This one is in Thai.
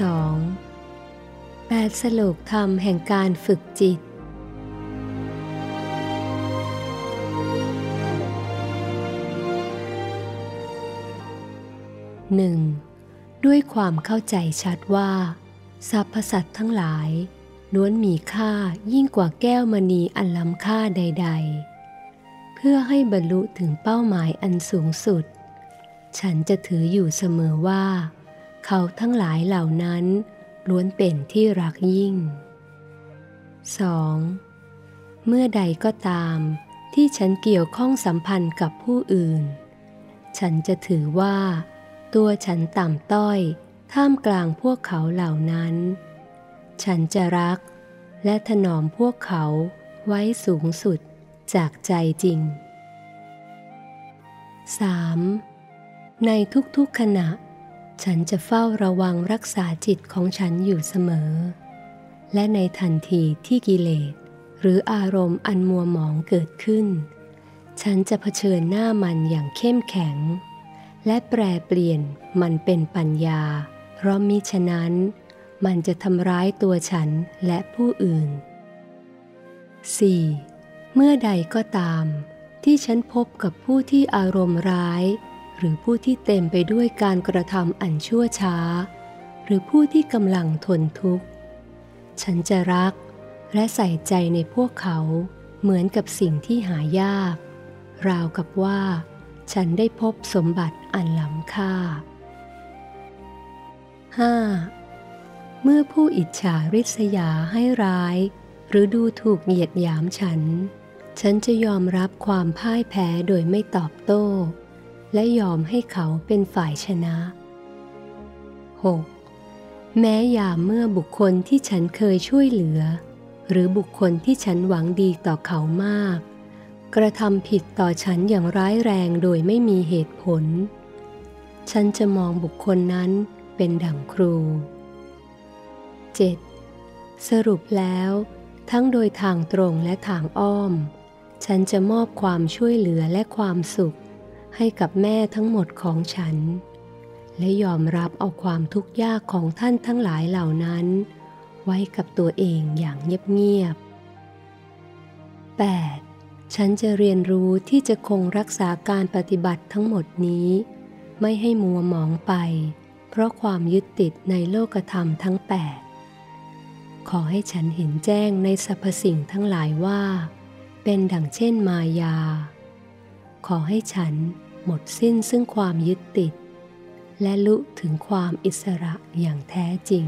2. แปดสโลกธรรมแห่งการฝึกจิต 1. ด้วยความเข้าใจชัดว่าสรรพสัตว์ทั้งหลายล้วนมีค่ายิ่งกว่าแก้วมณีอันล้ำค่าใด ๆ เพื่อให้บรรลุถึงเป้าหมายอันสูงสุด ฉันจะถืออยู่เสมอว่า เขาทั้งหลายเหล่านั้นล้วนเป็นที่รักยิ่ง 2. เมื่อใดก็ตามที่ฉันเกี่ยวข้องสัมพันธ์กับผู้อื่น ฉันจะถือว่า ตัวฉันต่ำต้อย ท่ามกลางพวกเขาเหล่านั้น ฉันจะรัก และถนอมพวกเขาไว้สูงสุดจากใจจริง 3. ในทุกๆขณะ ฉันจะเฝ้าระวังรักษาจิตของฉันอยู่เสมอ และในทันทีที่กิเลส หรืออารมณ์อันมัวหมองเกิดขึ้น ฉันจะเผชิญหน้ามันอย่างเข้มแข็ง และแปรเปลี่ยนมันเป็นปัญญา เพราะมิฉะนั้น มันจะทำร้ายตัวฉันและผู้อื่น 4. เมื่อใดก็ตาม ที่ฉันพบกับผู้ที่อารมณ์ร้าย หรือผู้ที่เต็มไปด้วยการกระทำอันชั่วช้า หรือผู้ที่กำลังทนทุกข์ ฉันจะรักและใส่ใจในพวกเขาเหมือนกับสิ่งที่หายาก ราวกับว่า ฉันได้พบสมบัติอันล้ำค่า 5. เมื่อผู้อิจฉาริษยาให้ร้าย หรือดูถูกเหยียดหยามฉัน ฉันจะยอมรับความพ่ายแพ้โดยไม่ตอบโต้ และยอมให้เขาเป็นฝ่ายชนะ 6. แม้ยามเมื่อบุคคลที่ฉันเคยช่วยเหลือ หรือบุคคลที่ฉันหวังดีต่อเขามาก กระทำผิดต่อฉันอย่างร้ายแรงโดยไม่มีเหตุผล ฉันจะมองบุคคลนั้นเป็นดั่งครู 7. สรุปแล้ว ทั้งโดยทางตรงและทางอ้อม ฉันจะมอบความช่วยเหลือและความสุข ให้กับแม่ทั้งหมดของฉัน และยอมรับเอาความทุกข์ยากของท่านทั้งหลายเหล่านั้น ไว้กับตัวเองอย่างเงียบๆ 8. ฉันจะเรียนรู้ที่จะคงรักษาการปฏิบัติทั้งหมดนี้ ไม่ให้มัวหมองไป เพราะความยึดติดในโลกธรรมทั้ง 8 ขอให้ฉันเห็นแจ้งในสรรพสิ่งทั้งหลายว่า เป็นดังเช่นมายา ขอให้ฉันหมดสิ้นซึ่งความยึดติด และลุถึงความอิสระอย่างแท้จริง